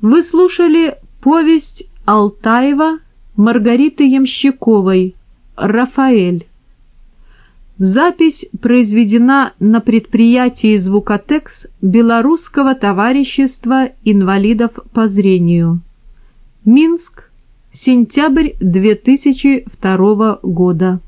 Вы слушали повесть Алтаева Маргариты Ямщиковой «Рафаэль». Запись произведена на предприятии «Звукотекс» Белорусского товарищества инвалидов по зрению. Минск, сентябрь 2002 года.